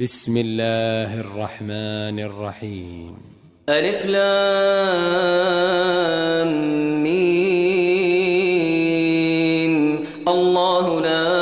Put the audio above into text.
بسم الله الرحمن الرحيم. ألف لام مين الله لا